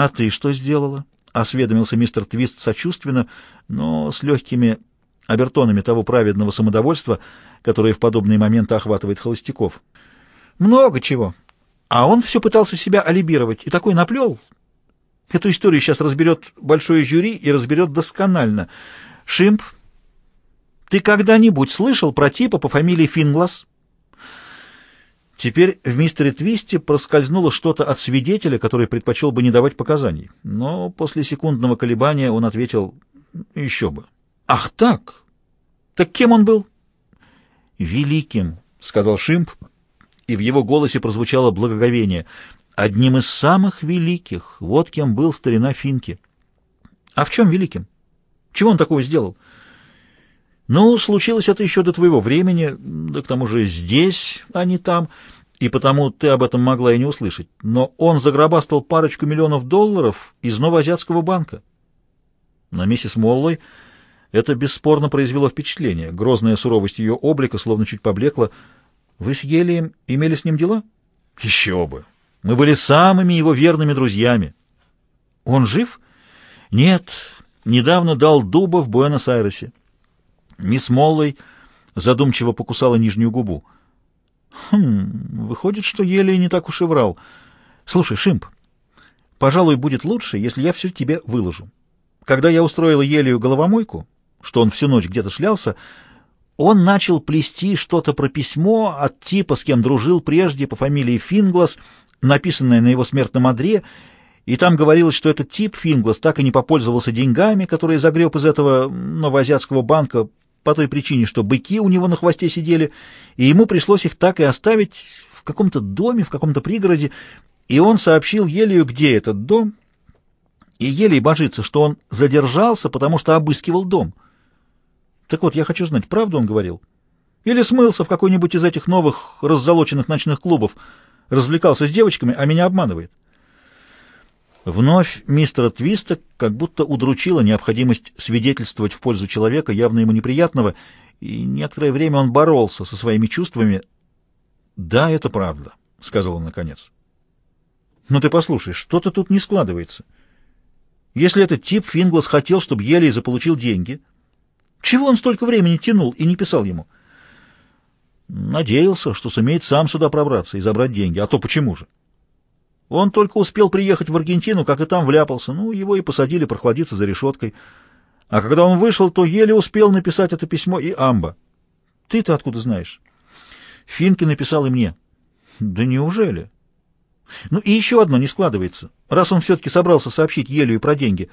«А ты что сделала?» — осведомился мистер Твист сочувственно, но с легкими обертонами того праведного самодовольства, которое в подобные моменты охватывает холостяков. «Много чего. А он все пытался себя алибировать и такой наплел. Эту историю сейчас разберет большое жюри и разберет досконально. Шимп, ты когда-нибудь слышал про типа по фамилии Финглас?» Теперь в мистере Твисте проскользнуло что-то от свидетеля, который предпочел бы не давать показаний. Но после секундного колебания он ответил «Еще бы». «Ах так? Так кем он был?» «Великим», — сказал Шимп, и в его голосе прозвучало благоговение. «Одним из самых великих. Вот кем был старина Финки». «А в чем великим? Чего он такого сделал?» Ну, случилось это еще до твоего времени, да к тому же здесь, а не там, и потому ты об этом могла и не услышать. Но он загробастал парочку миллионов долларов из Новоазиатского банка. На миссис Моллой это бесспорно произвело впечатление. Грозная суровость ее облика словно чуть поблекла. Вы с Елием имели с ним дела? Еще бы! Мы были самыми его верными друзьями. Он жив? Нет, недавно дал дуба в Буэнос-Айресе. Мисс Моллой задумчиво покусала нижнюю губу. «Хм, выходит, что еле не так уж и врал. Слушай, Шимп, пожалуй, будет лучше, если я все тебе выложу. Когда я устроила Елею головомойку, что он всю ночь где-то шлялся, он начал плести что-то про письмо от типа, с кем дружил прежде, по фамилии Финглас, написанное на его смертном одре, и там говорилось, что этот тип, Финглас, так и не попользовался деньгами, которые загреб из этого новоазиатского банка по той причине, что быки у него на хвосте сидели, и ему пришлось их так и оставить в каком-то доме, в каком-то пригороде, и он сообщил Елию, где этот дом, и Елей божится, что он задержался, потому что обыскивал дом. Так вот, я хочу знать, правду он говорил? Или смылся в какой-нибудь из этих новых раззолоченных ночных клубов, развлекался с девочками, а меня обманывает? Вновь мистера Твиста как будто удручила необходимость свидетельствовать в пользу человека, явно ему неприятного, и некоторое время он боролся со своими чувствами. «Да, это правда», — сказал он наконец. «Но ты послушай, что-то тут не складывается. Если этот тип Финглас хотел, чтобы Елей заполучил деньги, чего он столько времени тянул и не писал ему?» «Надеялся, что сумеет сам сюда пробраться и забрать деньги. А то почему же?» Он только успел приехать в Аргентину, как и там вляпался. Ну, его и посадили прохладиться за решеткой. А когда он вышел, то еле успел написать это письмо и Амба. Ты-то откуда знаешь? Финки написал и мне. Да неужели? Ну и еще одно не складывается. Раз он все-таки собрался сообщить Елю про деньги,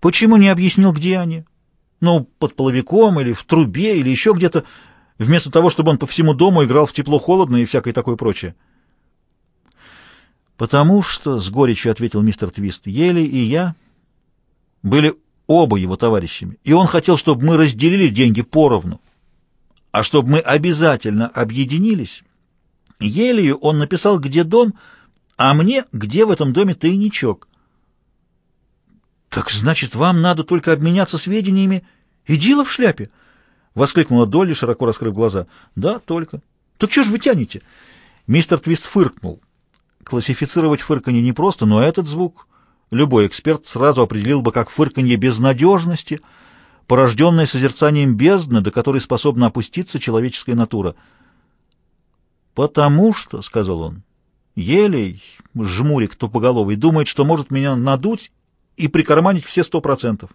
почему не объяснил, где они? Ну, под половиком или в трубе или еще где-то, вместо того, чтобы он по всему дому играл в тепло-холодно и всякое такое прочее. «Потому что, — с горечью ответил мистер Твист, — Ели и я были оба его товарищами, и он хотел, чтобы мы разделили деньги поровну. А чтобы мы обязательно объединились, Елею он написал, где дом, а мне, где в этом доме тайничок. «Так значит, вам надо только обменяться сведениями и дело в шляпе!» — воскликнула Долли, широко раскрыв глаза. «Да, только. Так что ж вы тянете?» Мистер Твист фыркнул. Классифицировать фырканье непросто, но этот звук любой эксперт сразу определил бы как фырканье безнадежности, порожденное созерцанием бездны, до которой способна опуститься человеческая натура. «Потому что», — сказал он, — «елей, жмурик тупоголовый, думает, что может меня надуть и прикарманить все сто процентов».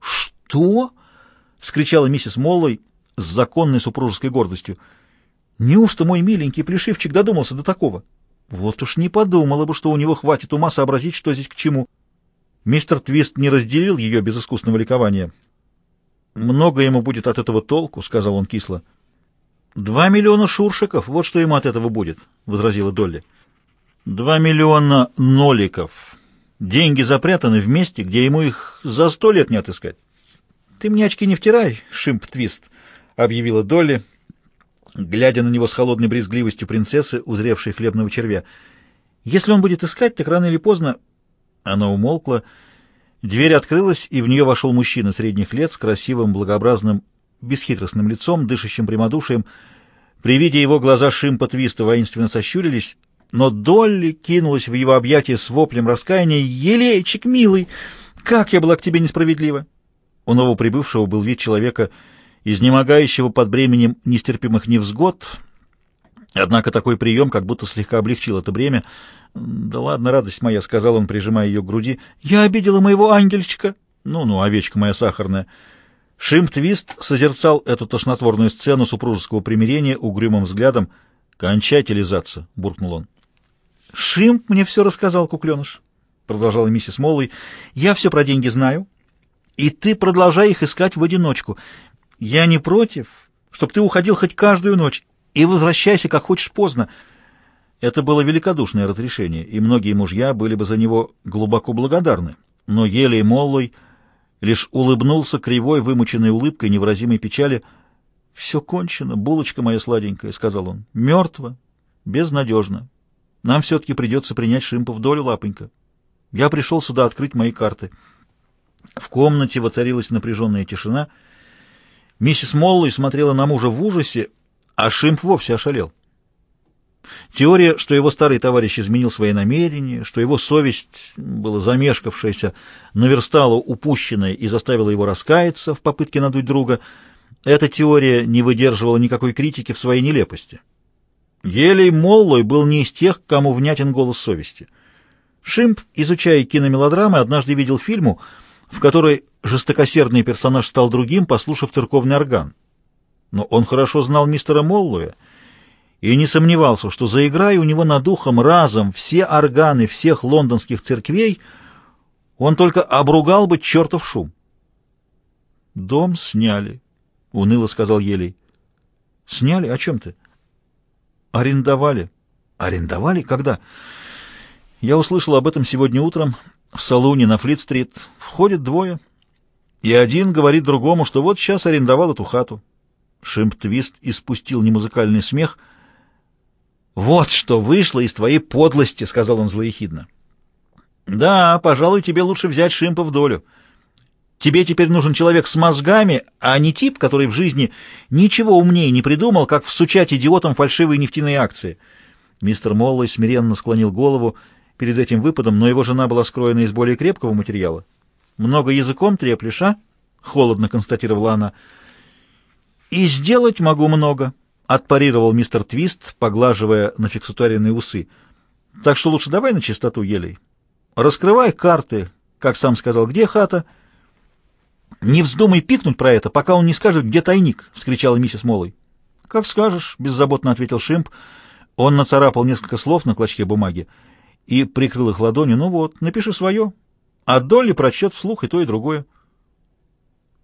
«Что?» — вскричала миссис Моллой с законной супружеской гордостью. «Неужто мой миленький плешивчик додумался до такого?» Вот уж не подумала бы, что у него хватит ума сообразить, что здесь к чему. Мистер Твист не разделил ее безыскусного ликования. «Много ему будет от этого толку», — сказал он кисло. «Два миллиона шуршиков, вот что ему от этого будет», — возразила Долли. «Два миллиона ноликов. Деньги запрятаны в месте, где ему их за сто лет не отыскать». «Ты мне очки не втирай, Шимп Твист», — объявила Долли, — глядя на него с холодной брезгливостью принцессы, узревшей хлебного червя. «Если он будет искать, так рано или поздно...» Она умолкла. Дверь открылась, и в нее вошел мужчина средних лет с красивым, благообразным, бесхитростным лицом, дышащим прямодушием. При виде его глаза Шимпа Твиста воинственно сощурились. но Долли кинулась в его объятия с воплем раскаяния. «Елейчик, милый, как я была к тебе несправедлива!» У новоприбывшего был вид человека, изнемогающего под бременем нестерпимых невзгод, однако такой прием как будто слегка облегчил это бремя. «Да ладно, радость моя», — сказал он, прижимая ее к груди. «Я обидела моего ангельчика». «Ну-ну, овечка моя сахарная». Шимп-твист созерцал эту тошнотворную сцену супружеского примирения угрюмым взглядом. «Кончайте лизаться», — буркнул он. «Шимп мне все рассказал, кукленыш», — продолжала миссис Моллой. «Я все про деньги знаю, и ты продолжай их искать в одиночку. Я не против, чтобы ты уходил хоть каждую ночь, и возвращайся, как хочешь, поздно». Это было великодушное разрешение, и многие мужья были бы за него глубоко благодарны. Но еле и Моллой лишь улыбнулся кривой, вымученной улыбкой невыразимой печали. «Все кончено, булочка моя сладенькая», — сказал он. «Мертво, безнадежно. Нам все-таки придется принять Шимпа в долю, лапонька. Я пришел сюда открыть мои карты». В комнате воцарилась напряженная тишина. Миссис Моллой смотрела на мужа в ужасе, а Шимп вовсе ошалел. Теория, что его старый товарищ изменил свои намерения, что его совесть, была замешкавшаяся, наверстала упущенное и заставила его раскаяться в попытке надуть друга, эта теория не выдерживала никакой критики в своей нелепости. Елей Моллой был не из тех, кому внятен голос совести. Шимп, изучая киномелодрамы, однажды видел фильму, в которой жестокосердный персонаж стал другим, послушав церковный орган. Но он хорошо знал мистера Моллоя, и не сомневался, что заиграя у него над духом разом все органы всех лондонских церквей, он только обругал бы чертов шум. «Дом сняли», — уныло сказал Елей. «Сняли? О чем ты?» «Арендовали». «Арендовали? Когда?» «Я услышал об этом сегодня утром в салуне на Флит-стрит. Входит двое, и один говорит другому, что вот сейчас арендовал эту хату». Шимп-твист испустил немузыкальный смех — «Вот что вышло из твоей подлости», — сказал он злоехидно. «Да, пожалуй, тебе лучше взять Шимпа в долю. Тебе теперь нужен человек с мозгами, а не тип, который в жизни ничего умнее не придумал, как всучать идиотам фальшивые нефтяные акции». Мистер Моллой смиренно склонил голову перед этим выпадом, но его жена была скроена из более крепкого материала. «Много языком треплешь, а?» — холодно констатировала она. «И сделать могу много», отпарировал мистер Твист, поглаживая на фиксаторенные усы. Так что лучше давай на чистоту, елей. Раскрывай карты, как сам сказал, где хата. Не вздумай пикнуть про это, пока он не скажет, где тайник, — вскричала миссис Моллой. Как скажешь, — беззаботно ответил Шимп. Он нацарапал несколько слов на клочке бумаги и прикрыл их ладонью. Ну вот, напиши свое. А Долли прочтет вслух и то, и другое.